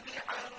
صَالِحًا